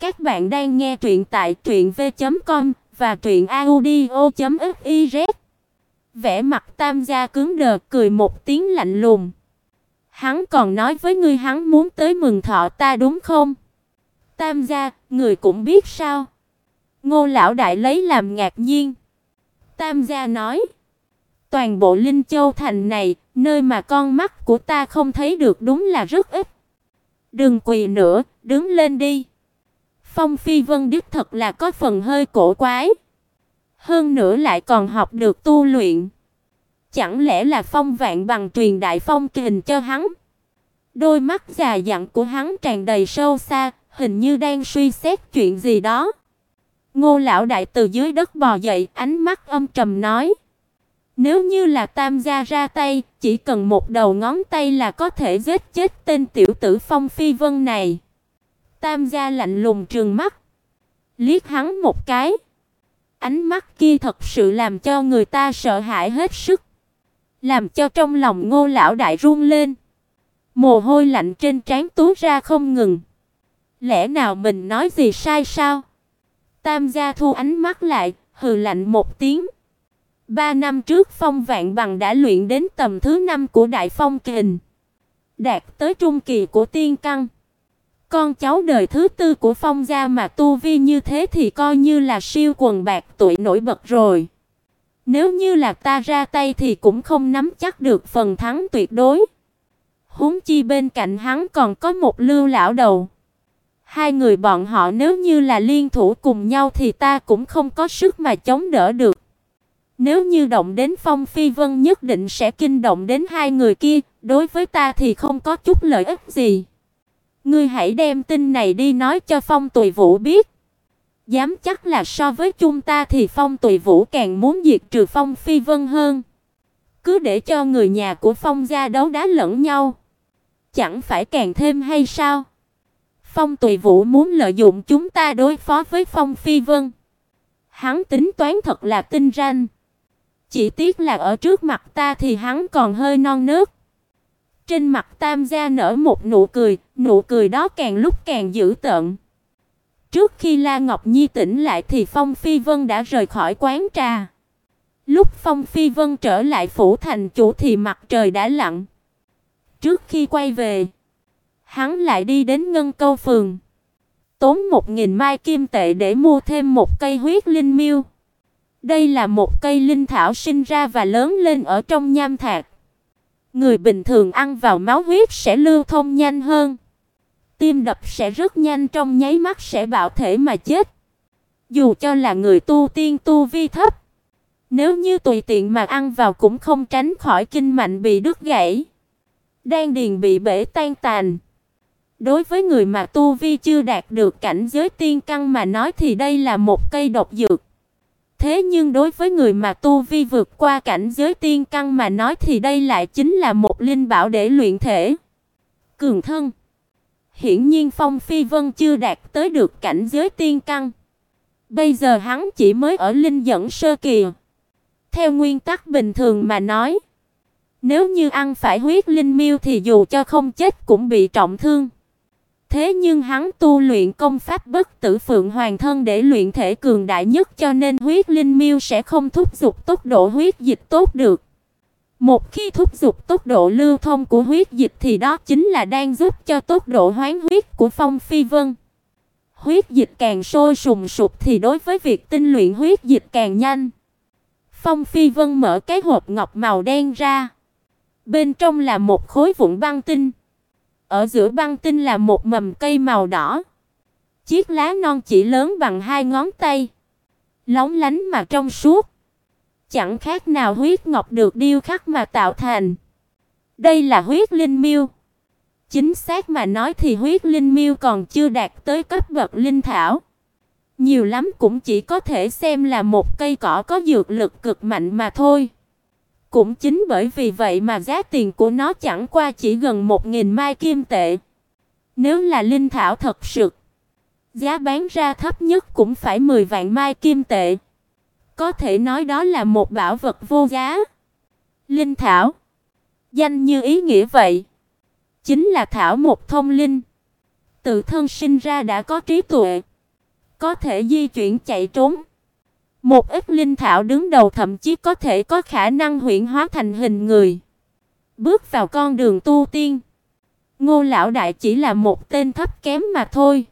Các bạn đang nghe truyện tại truyệnv.com và truyệnaudio.fiz. Vẻ mặt Tam gia cứng đờ, cười một tiếng lạnh lùng. Hắn còn nói với ngươi hắn muốn tới mừng thọ ta đúng không? Tam gia, người cũng biết sao? Ngô lão đại lấy làm ngạc nhiên. Tam gia nói: "Toàn bộ Linh Châu thành này, nơi mà con mắt của ta không thấy được đúng là rất ít. Đừng quỳ nữa, đứng lên đi." Phong Phi Vân đích thật là có phần hơi cổ quái. Hơn nữa lại còn học được tu luyện. Chẳng lẽ là Phong Vạn bằng truyền đại phong kình cho hắn? Đôi mắt già dặn của hắn tràn đầy sâu xa, hình như đang suy xét chuyện gì đó. Ngô lão đại từ dưới đất bò dậy, ánh mắt âm trầm nói: "Nếu như là Tam gia ra tay, chỉ cần một đầu ngón tay là có thể giết chết tên tiểu tử Phong Phi Vân này." Tam gia lạnh lùng trừng mắt, liếc hắn một cái. Ánh mắt kia thật sự làm cho người ta sợ hãi hết sức, làm cho trong lòng Ngô lão đại run lên. Mồ hôi lạnh trên trán túa ra không ngừng. Lẽ nào mình nói gì sai sao? Tam gia thu ánh mắt lại, hừ lạnh một tiếng. Ba năm trước Phong Vạn Bằng đã luyện đến tầm thứ năm của Đại Phong Kình, đạt tới trung kỳ của tiên căn. Con cháu đời thứ tư của Phong gia mà tu vi như thế thì coi như là siêu quần bạc tuổi nổi bật rồi. Nếu như là ta ra tay thì cũng không nắm chắc được phần thắng tuyệt đối. Huống chi bên cạnh hắn còn có một Lưu lão đầu. Hai người bọn họ nếu như là liên thủ cùng nhau thì ta cũng không có sức mà chống đỡ được. Nếu như động đến Phong Phi Vân nhất định sẽ kinh động đến hai người kia, đối với ta thì không có chút lợi ích gì. Ngươi hãy đem tin này đi nói cho Phong Tùy Vũ biết. Dám chắc là so với chúng ta thì Phong Tùy Vũ càng muốn diệt trừ Phong Phi Vân hơn. Cứ để cho người nhà của Phong gia đấu đá lẫn nhau, chẳng phải càng thêm hay sao? Phong Tùy Vũ muốn lợi dụng chúng ta đối phó với Phong Phi Vân. Hắn tính toán thật là tinh ranh. Chỉ tiếc là ở trước mặt ta thì hắn còn hơi non nớt. Trên mặt Tam gia nở một nụ cười, nụ cười đó càng lúc càng dữ tợn. Trước khi La Ngọc Nhi tỉnh lại thì Phong Phi Vân đã rời khỏi quán trà. Lúc Phong Phi Vân trở lại phủ thành chủ thì mặt trời đã lặn. Trước khi quay về, hắn lại đi đến Ngân Câu phường, tốn một nghìn mai kim tệ để mua thêm một cây huyết linh miêu. Đây là một cây linh thảo sinh ra và lớn lên ở trong nham thạch. Người bình thường ăn vào máu huyết sẽ lưu thông nhanh hơn. Tim đập sẽ rất nhanh trong nháy mắt sẽ bạo thể mà chết. Dù cho là người tu tiên tu vi thấp, nếu như tùy tiện mà ăn vào cũng không tránh khỏi kinh mạch bị đứt gãy, đan điền bị bể tan tàn. Đối với người mà tu vi chưa đạt được cảnh giới tiên căn mà nói thì đây là một cây độc dược. Thế nhưng đối với người mà tu vi vượt qua cảnh giới tiên căn mà nói thì đây lại chính là một linh bảo để luyện thể. Cường thân. Hiển nhiên Phong Phi Vân chưa đạt tới được cảnh giới tiên căn. Bây giờ hắn chỉ mới ở linh dẫn sơ kỳ. Theo nguyên tắc bình thường mà nói, nếu như ăn phải huyết linh miêu thì dù cho không chết cũng bị trọng thương. Thế nhưng hắn tu luyện công pháp bất tử phượng hoàng thân để luyện thể cường đại nhất cho nên huyết linh miêu sẽ không thúc giục tốc độ huyết dịch tốt được. Một khi thúc giục tốc độ lưu thông của huyết dịch thì đó chính là đang giúp cho tốc độ hoán huyết của Phong Phi Vân. Huyết dịch càng sôi sùng sục thì đối với việc tinh luyện huyết dịch càng nhanh. Phong Phi Vân mở cái hộp ngọc màu đen ra. Bên trong là một khối vụn băng tinh. Ở giữa băng tinh là một mầm cây màu đỏ. Chiếc lá non chỉ lớn bằng hai ngón tay, lóng lánh mà trong suốt, chẳng khác nào huyết ngọc được điêu khắc mà tạo thành. Đây là huyết linh miêu. Chính xác mà nói thì huyết linh miêu còn chưa đạt tới cấp bậc linh thảo. Nhiều lắm cũng chỉ có thể xem là một cây cỏ có dược lực cực mạnh mà thôi. Cũng chính bởi vì vậy mà giá tiền của nó chẳng qua chỉ gần 1000 mai kim tệ. Nếu là linh thảo thật sự, giá bán ra thấp nhất cũng phải 10 vạn mai kim tệ. Có thể nói đó là một bảo vật vô giá. Linh thảo, danh như ý nghĩa vậy, chính là thảo một thông linh. Tự thân sinh ra đã có trí tuệ, có thể di chuyển chạy trốn. Một ít linh thảo đứng đầu thậm chí có thể có khả năng huyễn hóa thành hình người. Bước vào con đường tu tiên. Ngô lão đại chỉ là một tên thấp kém mà thôi.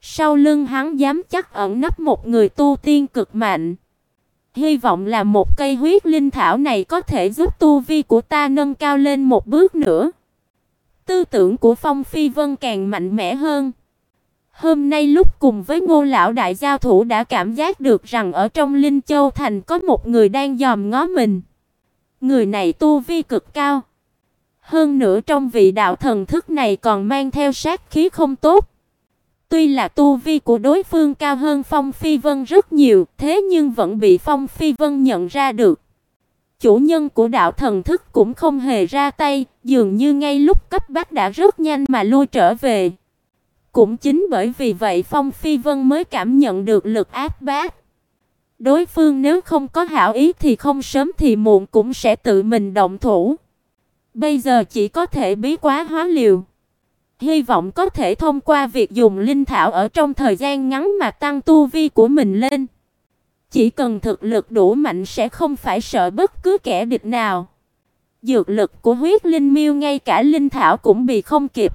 Sau lưng hắn dám chắc ẩn nấp một người tu tiên cực mạnh. Hy vọng là một cây huyết linh thảo này có thể giúp tu vi của ta nâng cao lên một bước nữa. Tư tưởng của Phong Phi Vân càng mạnh mẽ hơn. Hôm nay lúc cùng với Ngô lão đại giao thủ đã cảm giác được rằng ở trong Linh Châu thành có một người đang dòm ngó mình. Người này tu vi cực cao. Hơn nữa trong vị đạo thần thức này còn mang theo sát khí không tốt. Tuy là tu vi của đối phương cao hơn Phong Phi Vân rất nhiều, thế nhưng vẫn bị Phong Phi Vân nhận ra được. Chủ nhân của đạo thần thức cũng không hề ra tay, dường như ngay lúc cấp bách đã rất nhanh mà lui trở về. Cũng chính bởi vì vậy Phong Phi Vân mới cảm nhận được lực áp bát. Đối phương nếu không có hảo ý thì không sớm thì muộn cũng sẽ tự mình động thủ. Bây giờ chỉ có thể bí quá hóa liều. Hy vọng có thể thông qua việc dùng linh thảo ở trong thời gian ngắn mà tăng tu vi của mình lên. Chỉ cần thực lực đủ mạnh sẽ không phải sợ bất cứ kẻ địch nào. Dược lực của huyết linh miêu ngay cả linh thảo cũng bị không kịp.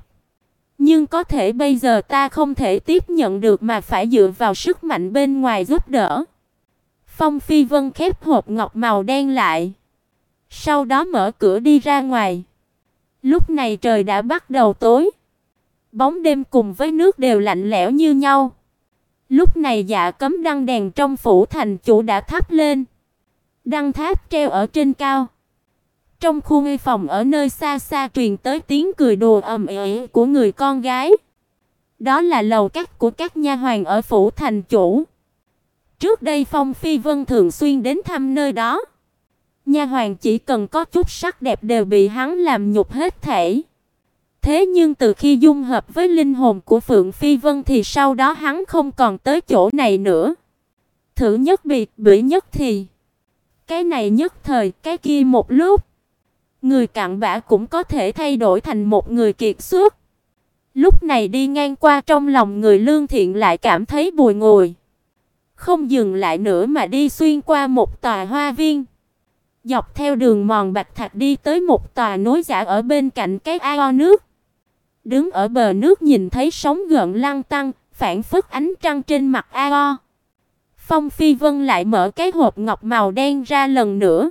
Nhưng có thể bây giờ ta không thể tiếp nhận được mà phải dựa vào sức mạnh bên ngoài giúp đỡ. Phong Phi Vân khép hộp ngọc màu đen lại. Sau đó mở cửa đi ra ngoài. Lúc này trời đã bắt đầu tối. Bóng đêm cùng với nước đều lạnh lẽo như nhau. Lúc này dạ cấm đăng đèn trong phủ thành chủ đã thắp lên. Đăng tháp treo ở trên cao. Trong khu nghi phòng ở nơi xa xa truyền tới tiếng cười đùa ầm ĩ của người con gái. Đó là lầu các của các nha hoàn ở phủ thành chủ. Trước đây Phong Phi Vân thường xuyên đến thăm nơi đó. Nha hoàn chỉ cần có chút sắc đẹp đều bị hắn làm nhục hết thể. Thế nhưng từ khi dung hợp với linh hồn của Phượng Phi Vân thì sau đó hắn không còn tới chỗ này nữa. Thử nhất biệt, bỉ nhất thì. Cái này nhất thời, cái kia một lúc. Người cặn bã cũng có thể thay đổi thành một người kiệt xuất. Lúc này đi ngang qua trong lòng người lương thiện lại cảm thấy bùi ngồi, Không dừng lại nữa mà đi xuyên qua một tòa hoa viên. Dọc theo đường mòn bạch thạch đi tới một tòa núi giả ở bên cạnh cái ao nước. Đứng ở bờ nước nhìn thấy sóng gợn lăn tăng, phản phất ánh trăng trên mặt ao. Phong Phi Vân lại mở cái hộp ngọc màu đen ra lần nữa.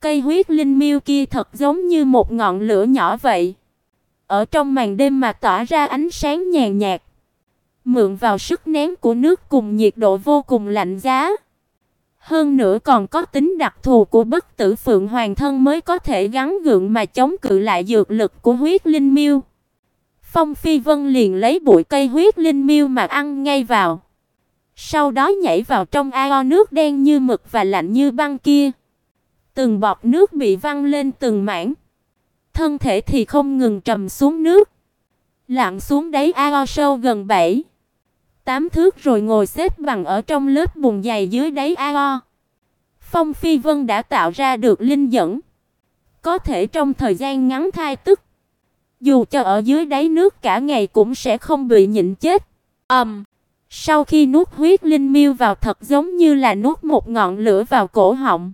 Cây huyết linh miêu kia thật giống như một ngọn lửa nhỏ vậy. Ở trong màn đêm mà tỏa ra ánh sáng nhàn nhạt. Mượn vào sức nén của nước cùng nhiệt độ vô cùng lạnh giá. Hơn nữa còn có tính đặc thù của bất tử phượng hoàng thân mới có thể gắn gượng mà chống cự lại dược lực của huyết linh miêu. Phong Phi Vân liền lấy bụi cây huyết linh miêu mà ăn ngay vào. Sau đó nhảy vào trong ao nước đen như mực và lạnh như băng kia. Từng bọt nước bị văng lên từng mảng. Thân thể thì không ngừng trầm xuống nước. Lặn xuống đáy ao sâu gần 7 8 thước rồi ngồi xếp bằng ở trong lớp bùn dày dưới đáy ao. Phong Phi Vân đã tạo ra được linh dẫn, có thể trong thời gian ngắn thai tức dù cho ở dưới đáy nước cả ngày cũng sẽ không bị nhịn chết. Ầm. Um, sau khi nuốt huyết linh miêu vào thật giống như là nuốt một ngọn lửa vào cổ họng,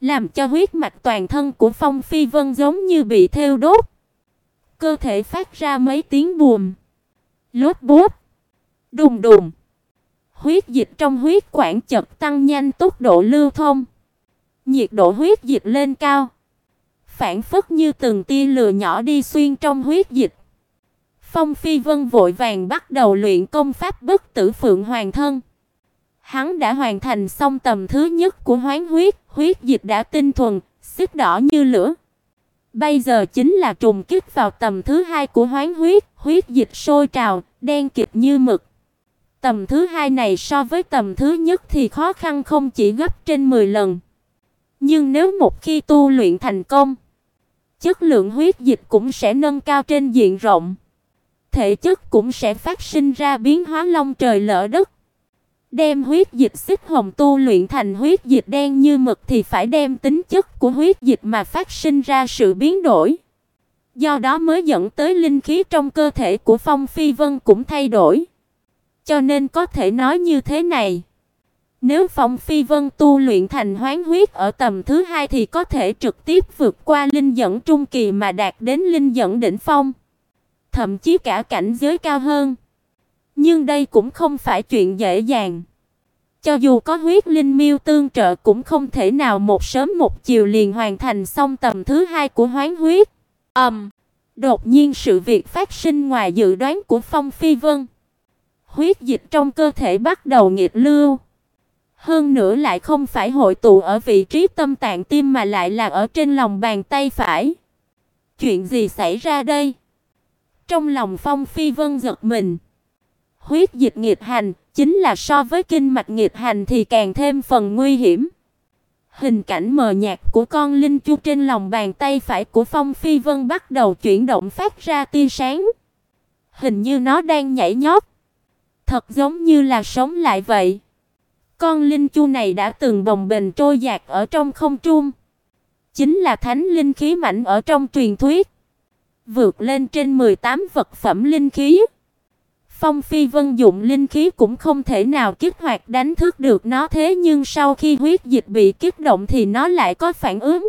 làm cho huyết mạch toàn thân của Phong Phi Vân giống như bị thiêu đốt. Cơ thể phát ra mấy tiếng buồm, lốt bút, đùng đùng. Huyết dịch trong huyết quản chợt tăng nhanh tốc độ lưu thông. Nhiệt độ huyết dịch lên cao phản phất như từng tia lửa nhỏ đi xuyên trong huyết dịch. Phong Phi Vân vội vàng bắt đầu luyện công pháp Bất Tử Phượng Hoàng thân. Hắn đã hoàn thành xong tầm thứ nhất của hoán huyết, huyết dịch đã tinh thuần, xích đỏ như lửa. Bây giờ chính là trùng kích vào tầm thứ hai của hoán huyết, huyết dịch sôi trào, đen kịt như mực. Tầm thứ hai này so với tầm thứ nhất thì khó khăn không chỉ gấp trên 10 lần. Nhưng nếu một khi tu luyện thành công, chất lượng huyết dịch cũng sẽ nâng cao trên diện rộng. Thể chất cũng sẽ phát sinh ra biến hóa long trời lở đất. Đem huyết dịch xích hồng tu luyện thành huyết dịch đen như mực thì phải đem tính chất của huyết dịch mà phát sinh ra sự biến đổi. Do đó mới dẫn tới linh khí trong cơ thể của Phong Phi Vân cũng thay đổi. Cho nên có thể nói như thế này, nếu Phong Phi Vân tu luyện thành hoán huyết ở tầm thứ hai thì có thể trực tiếp vượt qua linh dẫn trung kỳ mà đạt đến linh dẫn đỉnh phong, thậm chí cả cảnh giới cao hơn. Nhưng đây cũng không phải chuyện dễ dàng. Cho dù có huyết linh miêu tương trợ cũng không thể nào một sớm một chiều liền hoàn thành xong tầm thứ hai của hoán huyết. Ầm. Um, đột nhiên sự việc phát sinh ngoài dự đoán của Phong Phi Vân. Huyết dịch trong cơ thể bắt đầu nghịch lưu. Hơn nữa lại không phải hội tụ ở vị trí tâm tạng tim mà lại là ở trên lòng bàn tay phải. Chuyện gì xảy ra đây? Trong lòng Phong Phi Vân giật mình. Huyết dịch nghiệt hành, chính là so với kinh mạch nghiệt hành thì càng thêm phần nguy hiểm. Hình cảnh mờ nhạt của con linh chu trên lòng bàn tay phải của Phong Phi Vân bắt đầu chuyển động phát ra tia sáng. Hình như nó đang nhảy nhót, thật giống như là sống lại vậy. Con linh chu này đã từng bồng bềnh trôi dạt ở trong không trung, chính là thánh linh khí mạnh ở trong truyền thuyết, vượt lên trên 18 vật phẩm linh khí. Phong Phi Vân dụng linh khí cũng không thể nào kích hoạt đánh thức được nó thế nhưng sau khi huyết dịch bị kích động thì nó lại có phản ứng.